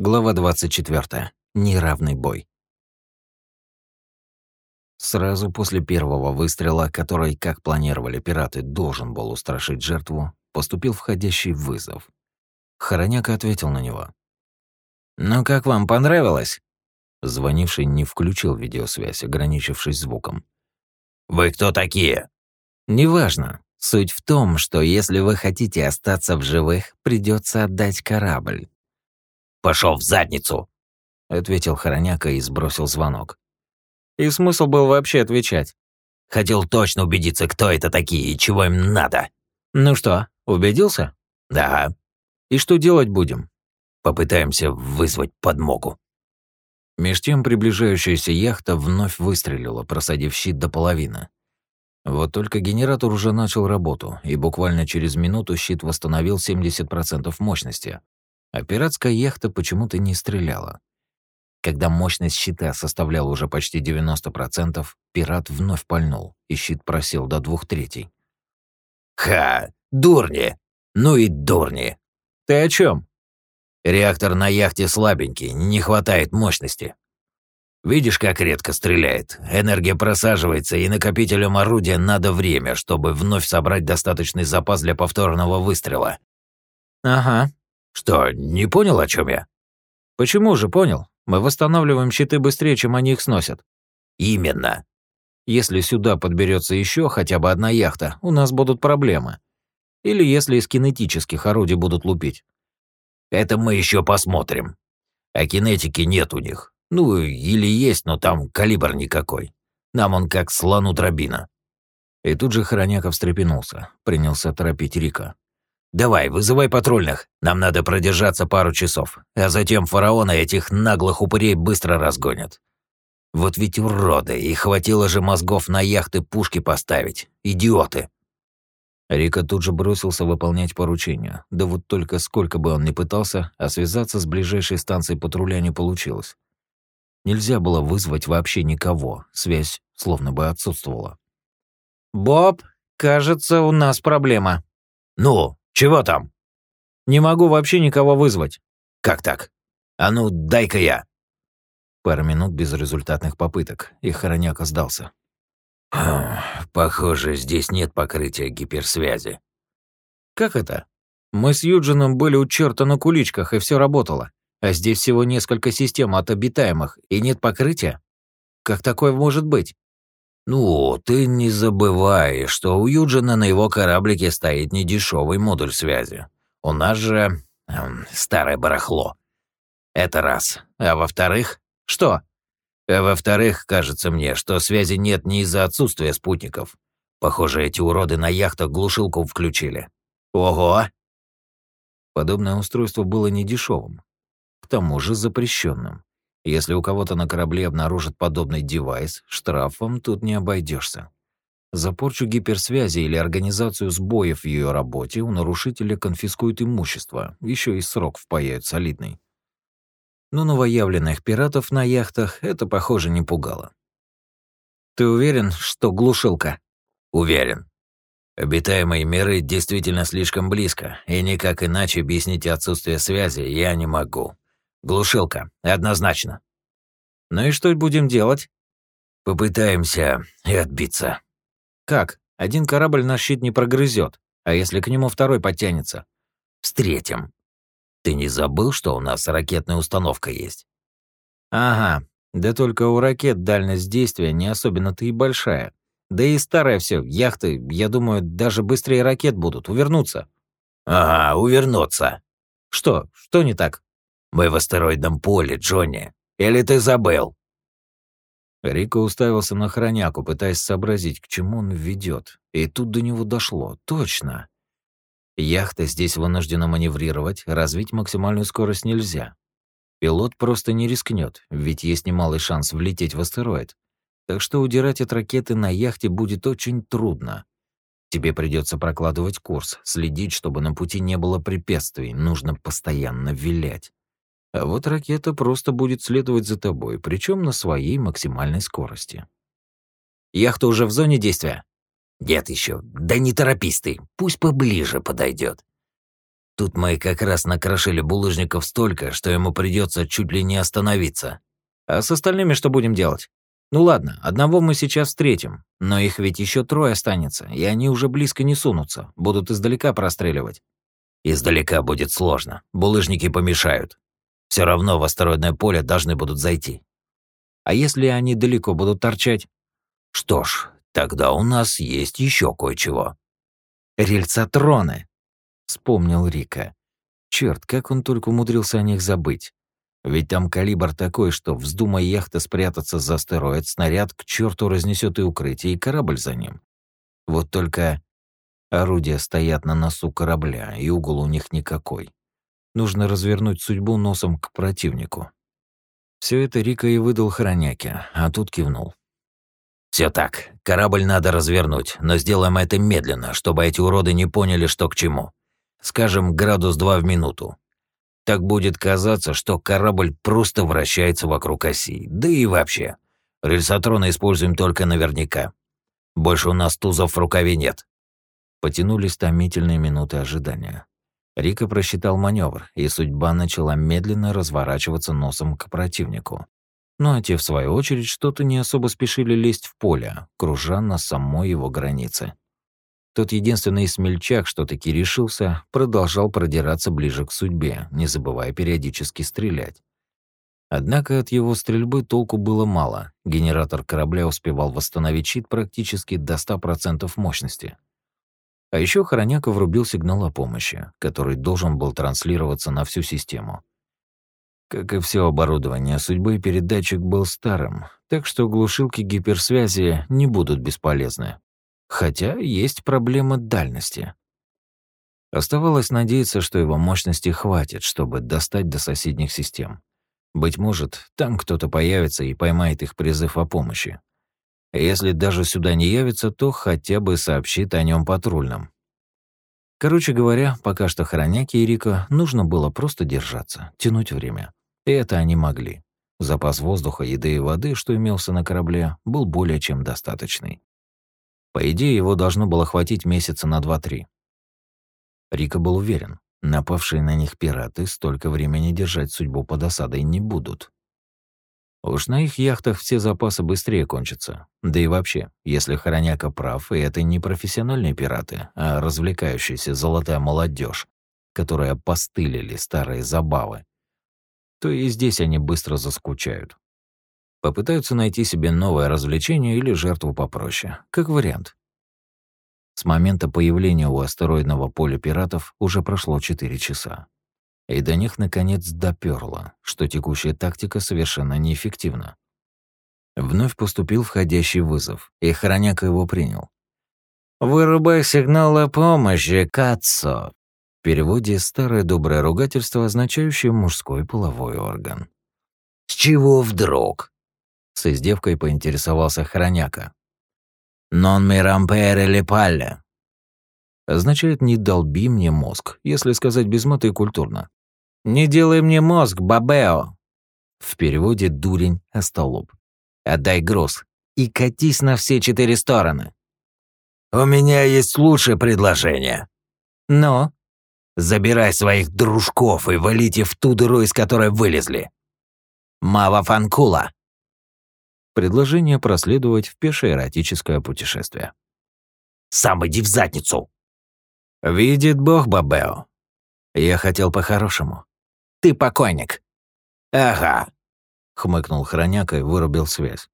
Глава 24. Неравный бой. Сразу после первого выстрела, который, как планировали пираты, должен был устрашить жертву, поступил входящий вызов. Хороняк ответил на него. «Ну как вам, понравилось?» Звонивший не включил видеосвязь, ограничившись звуком. «Вы кто такие?» «Неважно. Суть в том, что если вы хотите остаться в живых, придется отдать корабль. Пошел в задницу!» — ответил Хороняка и сбросил звонок. И смысл был вообще отвечать. «Хотел точно убедиться, кто это такие и чего им надо». «Ну что, убедился?» «Да». «И что делать будем?» «Попытаемся вызвать подмогу». Меж тем приближающаяся яхта вновь выстрелила, просадив щит до половины. Вот только генератор уже начал работу, и буквально через минуту щит восстановил 70% мощности, а пиратская яхта почему-то не стреляла. Когда мощность щита составляла уже почти 90%, пират вновь пальнул, и щит просел до двух третей. «Ха! Дурни! Ну и дурни!» «Ты о чем? «Реактор на яхте слабенький, не хватает мощности. Видишь, как редко стреляет? Энергия просаживается, и накопителям орудия надо время, чтобы вновь собрать достаточный запас для повторного выстрела». «Ага, что, не понял, о чем я? Почему же понял? Мы восстанавливаем щиты быстрее, чем они их сносят. Именно. Если сюда подберется еще хотя бы одна яхта, у нас будут проблемы. Или если из кинетических орудий будут лупить. Это мы еще посмотрим. А кинетики нет у них. Ну, или есть, но там калибр никакой. Нам он как слону дробина. И тут же Хороняка встрепенулся, принялся торопить Рика. Давай, вызывай патрульных. Нам надо продержаться пару часов, а затем фараона этих наглых упырей быстро разгонят. Вот ведь уроды, и хватило же мозгов на яхты пушки поставить. Идиоты. Рика тут же бросился выполнять поручение. Да вот только сколько бы он ни пытался, а связаться с ближайшей станцией патруля не получилось. Нельзя было вызвать вообще никого, связь словно бы отсутствовала. «Боб, кажется, у нас проблема». «Ну, чего там?» «Не могу вообще никого вызвать». «Как так? А ну, дай-ка я». Пара минут безрезультатных попыток, и Хороняк сдался. «Похоже, здесь нет покрытия гиперсвязи». «Как это? Мы с Юджином были у черта на куличках, и все работало. А здесь всего несколько систем от обитаемых, и нет покрытия? Как такое может быть?» «Ну, ты не забывай, что у Юджина на его кораблике стоит недешевый модуль связи. У нас же эм, старое барахло. Это раз. А во-вторых, что? А во-вторых, кажется мне, что связи нет не из-за отсутствия спутников. Похоже, эти уроды на яхтах глушилку включили. Ого! Подобное устройство было недешевым. К тому же запрещенным. Если у кого-то на корабле обнаружат подобный девайс, штрафом тут не обойдешься. За порчу гиперсвязи или организацию сбоев в ее работе у нарушителя конфискуют имущество, еще и срок впаяют солидный. Но новоявленных пиратов на яхтах это, похоже, не пугало. «Ты уверен, что глушилка?» «Уверен. Обитаемые миры действительно слишком близко, и никак иначе объяснить отсутствие связи я не могу. Глушилка, однозначно. Ну и что будем делать? Попытаемся и отбиться. Как? Один корабль наш щит не прогрызет, а если к нему второй подтянется? Встретим. Ты не забыл, что у нас ракетная установка есть? Ага, да только у ракет дальность действия не особенно-то и большая. Да и старое все, яхты, я думаю, даже быстрее ракет будут, увернуться. Ага, увернуться. Что? Что не так? Мы в астероидном поле, Джонни. Или ты забыл?» Рико уставился на хроняку, пытаясь сообразить, к чему он ведет. И тут до него дошло. Точно. Яхта здесь вынуждена маневрировать, развить максимальную скорость нельзя. Пилот просто не рискнет, ведь есть немалый шанс влететь в астероид. Так что удирать от ракеты на яхте будет очень трудно. Тебе придется прокладывать курс, следить, чтобы на пути не было препятствий, нужно постоянно вилять. А вот ракета просто будет следовать за тобой, причем на своей максимальной скорости. Яхта уже в зоне действия? Нет еще. Да не торопись ты, пусть поближе подойдет. Тут мы как раз накрошили булыжников столько, что ему придется чуть ли не остановиться. А с остальными что будем делать? Ну ладно, одного мы сейчас встретим, но их ведь еще трое останется, и они уже близко не сунутся, будут издалека простреливать. Издалека будет сложно, булыжники помешают. Все равно в астероидное поле должны будут зайти. А если они далеко будут торчать? Что ж, тогда у нас есть еще кое-чего. Рельсотроны, вспомнил Рика. Черт, как он только умудрился о них забыть. Ведь там калибр такой, что вздумай яхта спрятаться за астероид, снаряд к черту разнесет и укрытие, и корабль за ним. Вот только орудия стоят на носу корабля, и угол у них никакой. Нужно развернуть судьбу носом к противнику. Все это Рика и выдал хроняке, а тут кивнул. Все так. Корабль надо развернуть, но сделаем это медленно, чтобы эти уроды не поняли, что к чему. Скажем, градус два в минуту. Так будет казаться, что корабль просто вращается вокруг оси. Да и вообще. Рельсотроны используем только наверняка. Больше у нас тузов в рукаве нет. Потянулись томительные минуты ожидания. Рика просчитал маневр, и судьба начала медленно разворачиваться носом к противнику. Ну а те, в свою очередь, что-то не особо спешили лезть в поле, кружа на самой его границе. Тот единственный смельчак, что таки решился, продолжал продираться ближе к судьбе, не забывая периодически стрелять. Однако от его стрельбы толку было мало. Генератор корабля успевал восстановить щит практически до 100% мощности. А еще Хороняка врубил сигнал о помощи, который должен был транслироваться на всю систему. Как и все оборудование судьбы, передатчик был старым, так что глушилки гиперсвязи не будут бесполезны. Хотя есть проблема дальности. Оставалось надеяться, что его мощности хватит, чтобы достать до соседних систем. Быть может, там кто-то появится и поймает их призыв о помощи. Если даже сюда не явится, то хотя бы сообщит о нем патрульным. Короче говоря, пока что Хороняке и Рико нужно было просто держаться, тянуть время. И это они могли. Запас воздуха, еды и воды, что имелся на корабле, был более чем достаточный. По идее, его должно было хватить месяца на два-три. Рика был уверен, напавшие на них пираты столько времени держать судьбу под осадой не будут. Уж на их яхтах все запасы быстрее кончатся. Да и вообще, если Хороняка прав, и это не профессиональные пираты, а развлекающаяся золотая молодежь, которая постылили старые забавы, то и здесь они быстро заскучают. Попытаются найти себе новое развлечение или жертву попроще, как вариант. С момента появления у астероидного поля пиратов уже прошло 4 часа. И до них наконец доперло, что текущая тактика совершенно неэффективна. Вновь поступил входящий вызов, и Хороняка его принял. «Вырубай сигнал о помощи, Кацо!» В переводе старое доброе ругательство, означающее мужской половой орган. «С чего вдруг?» С издевкой поинтересовался Хроняка. «Non mi rompere le palle». Означает «не долби мне мозг», если сказать без мата и культурно. «Не делай мне мозг, бабео». В переводе «дурень, остолоп». «Отдай груз и катись на все четыре стороны». «У меня есть лучшее предложение». «Но?» «Забирай своих дружков и валите в ту дыру, из которой вылезли». «Мава Фанкула». Предложение проследовать в пешее эротическое путешествие. «Сам иди в задницу!» «Видит Бог, Бабео. Я хотел по-хорошему. Ты покойник». «Ага», — хмыкнул хроняка и вырубил связь.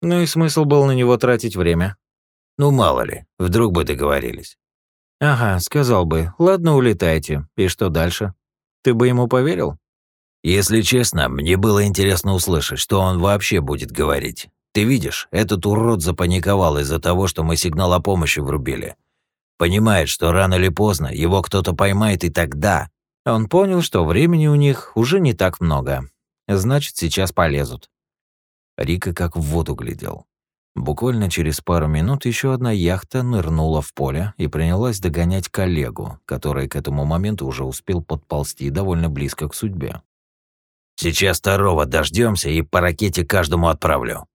Ну и смысл был на него тратить время. Ну, мало ли, вдруг бы договорились. Ага, сказал бы, ладно, улетайте. И что дальше? Ты бы ему поверил? Если честно, мне было интересно услышать, что он вообще будет говорить. Ты видишь, этот урод запаниковал из-за того, что мы сигнал о помощи врубили. Понимает, что рано или поздно его кто-то поймает, и тогда... Он понял, что времени у них уже не так много. Значит, сейчас полезут. Рика как в воду глядел. Буквально через пару минут еще одна яхта нырнула в поле и принялась догонять коллегу, который к этому моменту уже успел подползти довольно близко к судьбе. Сейчас второго дождемся и по ракете каждому отправлю»,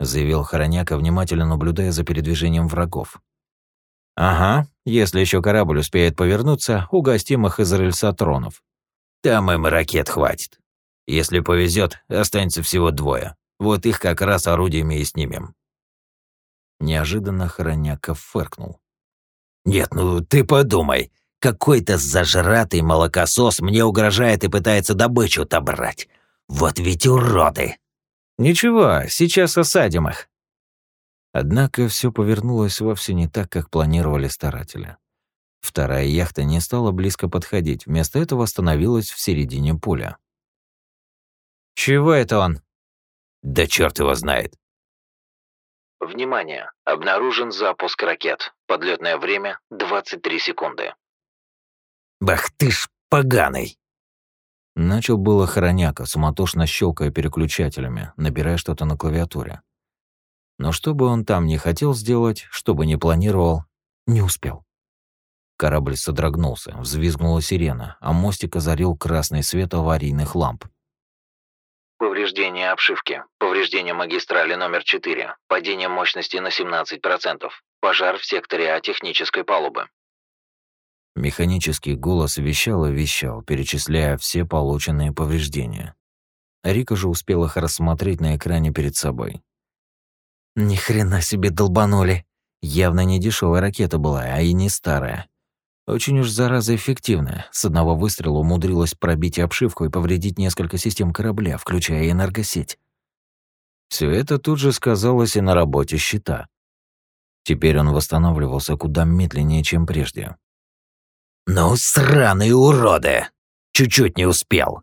заявил Хороняка, внимательно наблюдая за передвижением врагов. «Ага, если еще корабль успеет повернуться, угостим их из рельсотронов». «Там им ракет хватит. Если повезет, останется всего двое. Вот их как раз орудиями и снимем». Неожиданно Хороняка фыркнул. «Нет, ну ты подумай. Какой-то зажратый молокосос мне угрожает и пытается добычу отобрать. Вот ведь уроды!» «Ничего, сейчас осадим их». Однако все повернулось вовсе не так, как планировали старатели. Вторая яхта не стала близко подходить, вместо этого остановилась в середине поля. «Чего это он?» «Да черт его знает». «Внимание! Обнаружен запуск ракет. Подлетное время — 23 секунды». «Бах ты ж поганый!» Начал было хороняка, суматошно щелкая переключателями, набирая что-то на клавиатуре. Но что бы он там не хотел сделать, что бы не планировал, не успел. Корабль содрогнулся, взвизгнула сирена, а мостик озарил красный свет аварийных ламп. Повреждение обшивки. Повреждение магистрали номер 4. Падение мощности на 17%. Пожар в секторе А технической палубы. Механический голос вещал и вещал, перечисляя все полученные повреждения. Рика же успел их рассмотреть на экране перед собой. Ни хрена себе долбанули. Явно не дешевая ракета была, а и не старая. Очень уж зараза эффективная. С одного выстрела умудрилась пробить обшивку и повредить несколько систем корабля, включая энергосеть. Все это тут же сказалось и на работе щита. Теперь он восстанавливался куда медленнее, чем прежде. «Ну, сраные уроды! Чуть-чуть не успел!»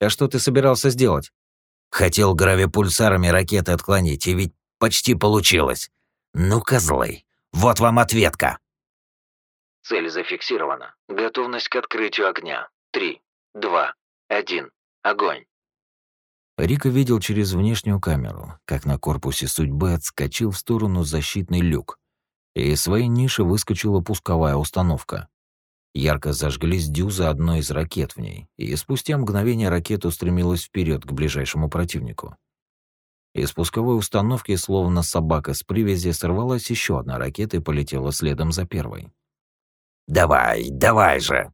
«А что ты собирался сделать?» «Хотел гравипульсарами ракеты отклонить, и ведь почти получилось. Ну, козлы, вот вам ответка!» Цель зафиксирована. Готовность к открытию огня. Три, два, один. Огонь. Рика видел через внешнюю камеру, как на корпусе судьбы отскочил в сторону защитный люк, и из своей ниши выскочила пусковая установка. Ярко зажглись дюзы одной из ракет в ней, и спустя мгновение ракета устремилась вперед к ближайшему противнику. Из пусковой установки, словно собака с привязи, сорвалась еще одна ракета и полетела следом за первой. «Давай, давай же!»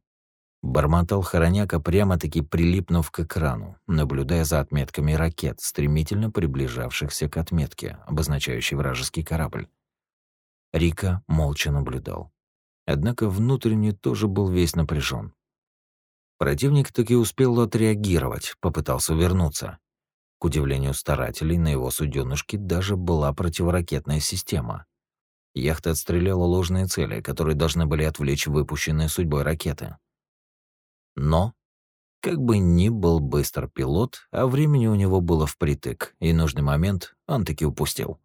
Бормотал Хороняка, прямо-таки прилипнув к экрану, наблюдая за отметками ракет, стремительно приближавшихся к отметке, обозначающей вражеский корабль. Рика молча наблюдал. Однако внутренне тоже был весь напряжен. Противник таки успел отреагировать, попытался вернуться. К удивлению старателей, на его суденышке даже была противоракетная система. Яхта отстреляла ложные цели, которые должны были отвлечь выпущенные судьбой ракеты. Но, как бы ни был быстр пилот, а времени у него было впритык, и нужный момент он таки упустил.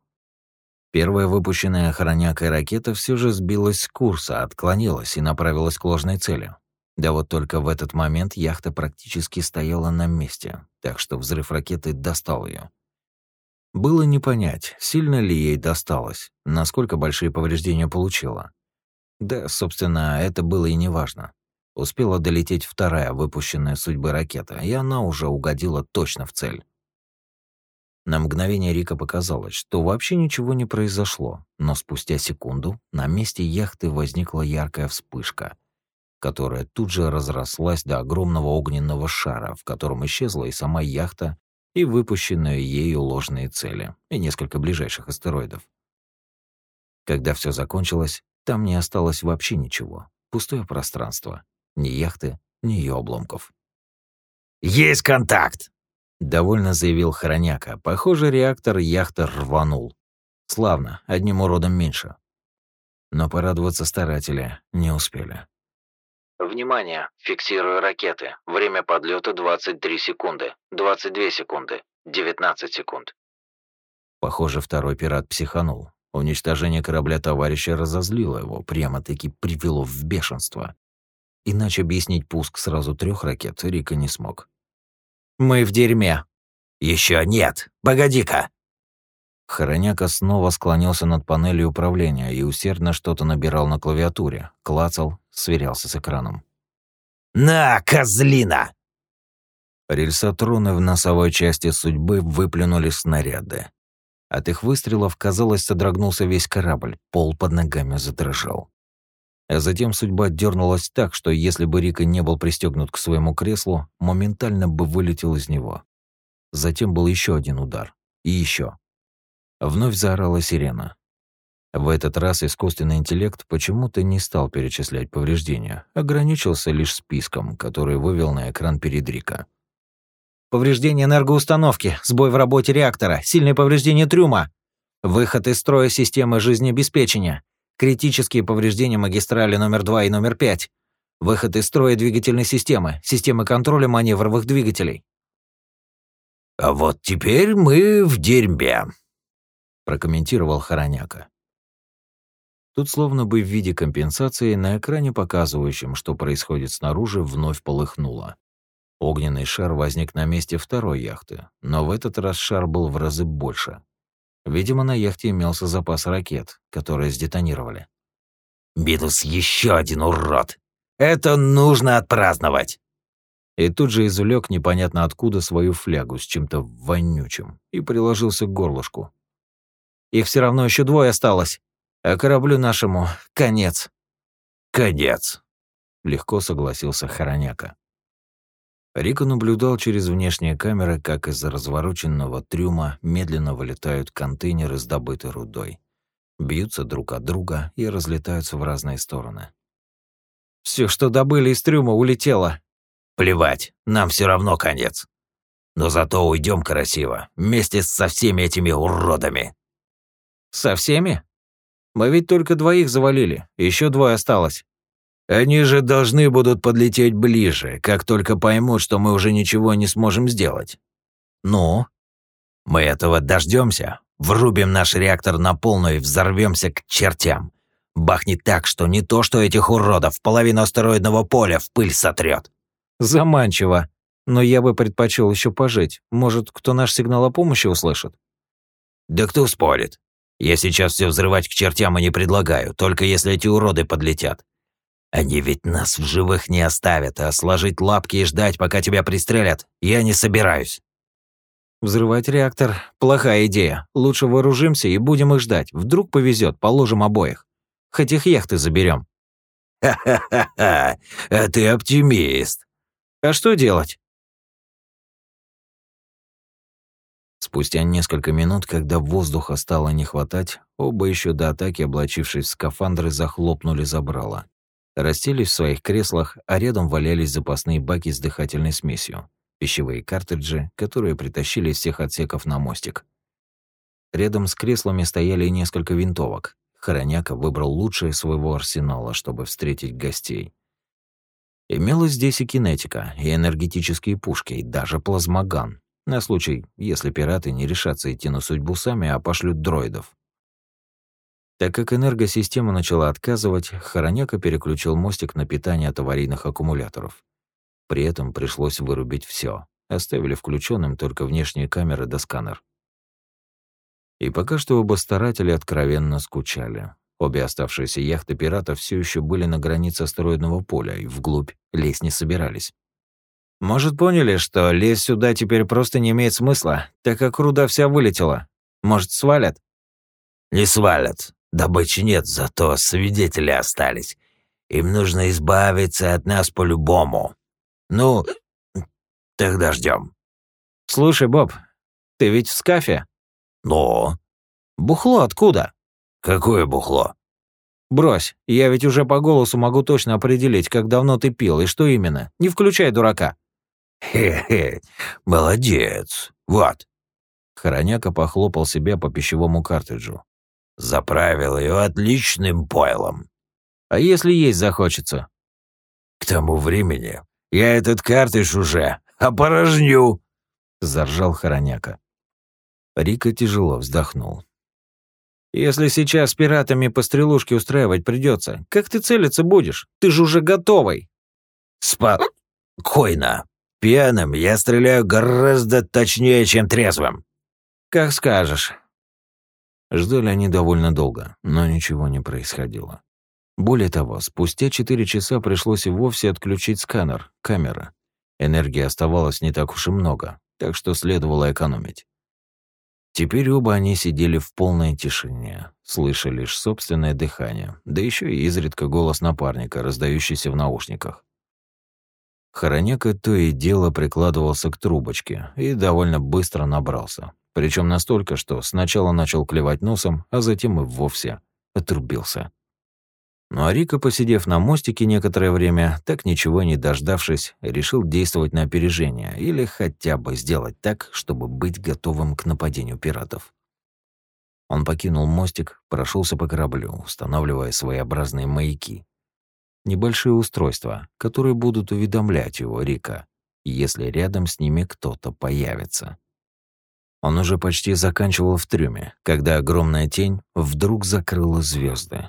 Первая выпущенная охранякой ракета все же сбилась с курса, отклонилась и направилась к ложной цели. Да вот только в этот момент яхта практически стояла на месте, так что взрыв ракеты достал ее. Было не понять, сильно ли ей досталось, насколько большие повреждения получила. Да, собственно, это было и не важно. Успела долететь вторая выпущенная судьбы ракета, и она уже угодила точно в цель. На мгновение Рика показалось, что вообще ничего не произошло, но спустя секунду на месте яхты возникла яркая вспышка, которая тут же разрослась до огромного огненного шара, в котором исчезла и сама яхта, и выпущенные ею ложные цели, и несколько ближайших астероидов. Когда все закончилось, там не осталось вообще ничего. Пустое пространство. Ни яхты, ни ее обломков. «Есть контакт!» Довольно заявил Хороняка. Похоже, реактор яхты рванул. Славно, одним уродом меньше. Но порадоваться старатели не успели. Внимание! Фиксирую ракеты. Время подлета 23 секунды. 22 секунды. 19 секунд. Похоже, второй пират психанул. Уничтожение корабля товарища разозлило его, прямо-таки привело в бешенство. Иначе объяснить пуск сразу трех ракет Рика не смог. Мы в дерьме. Еще нет. Погоди-ка. Хороняка снова склонился над панелью управления и усердно что-то набирал на клавиатуре, клацал, сверялся с экраном. «На, козлина!» Рельсотроны в носовой части судьбы выплюнули снаряды. От их выстрелов, казалось, содрогнулся весь корабль, пол под ногами задрожал. А затем судьба дернулась так, что если бы Рика не был пристегнут к своему креслу, моментально бы вылетел из него. Затем был еще один удар. И еще. Вновь заорала сирена. В этот раз искусственный интеллект почему-то не стал перечислять повреждения, ограничился лишь списком, который вывел на экран перед Рика. Повреждение энергоустановки, сбой в работе реактора, сильное повреждение трюма, выход из строя системы жизнеобеспечения, критические повреждения магистрали номер 2 и номер 5, выход из строя двигательной системы, системы контроля маневровых двигателей. «А вот теперь мы в дерьме», — прокомментировал Хороняка. Тут словно бы в виде компенсации на экране, показывающем, что происходит снаружи, вновь полыхнуло. Огненный шар возник на месте второй яхты, но в этот раз шар был в разы больше. Видимо, на яхте имелся запас ракет, которые сдетонировали. «Минус еще один урод! Это нужно отпраздновать!» И тут же извлек непонятно откуда свою флягу с чем-то вонючим и приложился к горлышку. «Их все равно еще двое осталось, а кораблю нашему конец». «Конец», — легко согласился Хороняка. Рико наблюдал через внешние камеры, как из развороченного трюма медленно вылетают контейнеры с добытой рудой. Бьются друг от друга и разлетаются в разные стороны. Все, что добыли из трюма, улетело. Плевать, нам все равно конец. Но зато уйдем красиво, вместе со всеми этими уродами. Со всеми? Мы ведь только двоих завалили, еще двое осталось. Они же должны будут подлететь ближе, как только поймут, что мы уже ничего не сможем сделать. Ну? Мы этого дождемся, врубим наш реактор на полную и взорвемся к чертям. Бахнет так, что не то, что этих уродов половину астероидного поля в пыль сотрет. Заманчиво. Но я бы предпочел еще пожить. Может, кто наш сигнал о помощи услышит? Да кто спорит? Я сейчас все взрывать к чертям и не предлагаю, только если эти уроды подлетят. Они ведь нас в живых не оставят, а сложить лапки и ждать, пока тебя пристрелят, я не собираюсь. Взрывать реактор – плохая идея. Лучше вооружимся и будем их ждать. Вдруг повезет, положим обоих. Хоть их яхты заберем. Ха-ха-ха, а ты оптимист. А что делать? Спустя несколько минут, когда воздуха стало не хватать, оба еще до атаки, облачившись в скафандры, захлопнули забрало. Расселись в своих креслах, а рядом валялись запасные баки с дыхательной смесью, пищевые картриджи, которые притащили из всех отсеков на мостик. Рядом с креслами стояли несколько винтовок. Хороняка выбрал лучшее своего арсенала, чтобы встретить гостей. Имелась здесь и кинетика, и энергетические пушки, и даже плазмоган, на случай, если пираты не решатся идти на судьбу сами, а пошлют дроидов. Так как энергосистема начала отказывать, Хороняка переключил мостик на питание от аварийных аккумуляторов. При этом пришлось вырубить все, оставили включенным только внешние камеры да сканер. И пока что оба старатели откровенно скучали. Обе оставшиеся яхты пиратов все еще были на границе астероидного поля и вглубь лезть не собирались. «Может, поняли, что лезть сюда теперь просто не имеет смысла, так как руда вся вылетела? Может, свалят?» «Не свалят. Добычи нет, зато свидетели остались. Им нужно избавиться от нас по-любому. Ну, тогда ждем. Слушай, Боб, ты ведь в скафе? Ну? Бухло откуда? Какое бухло? Брось, я ведь уже по голосу могу точно определить, как давно ты пил и что именно. Не включай дурака. Хе-хе, молодец. Вот. Хороняка похлопал себя по пищевому картриджу. Заправил ее отличным пойлом. А если есть захочется? К тому времени я этот картридж уже опорожню, заржал Хороняка. Рика тяжело вздохнул. Если сейчас с пиратами по стрелушке устраивать придется, как ты целиться будешь? Ты же уже готовый. Спокойно. Пьяным я стреляю гораздо точнее, чем трезвым. Как скажешь. Ждали они довольно долго, но ничего не происходило. Более того, спустя 4 часа пришлось и вовсе отключить сканер, камера. Энергии оставалось не так уж и много, так что следовало экономить. Теперь оба они сидели в полной тишине, слыша лишь собственное дыхание, да еще и изредка голос напарника, раздающийся в наушниках. Хороняка то и дело прикладывался к трубочке и довольно быстро набрался. Причем настолько, что сначала начал клевать носом, а затем и вовсе отрубился. Ну а Рика, посидев на мостике некоторое время, так ничего не дождавшись, решил действовать на опережение или хотя бы сделать так, чтобы быть готовым к нападению пиратов. Он покинул мостик, прошелся по кораблю, устанавливая своеобразные маяки, небольшие устройства, которые будут уведомлять его Рика, если рядом с ними кто-то появится. Он уже почти заканчивал в трюме, когда огромная тень вдруг закрыла звезды.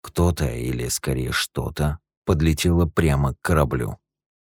Кто-то, или скорее что-то, подлетело прямо к кораблю.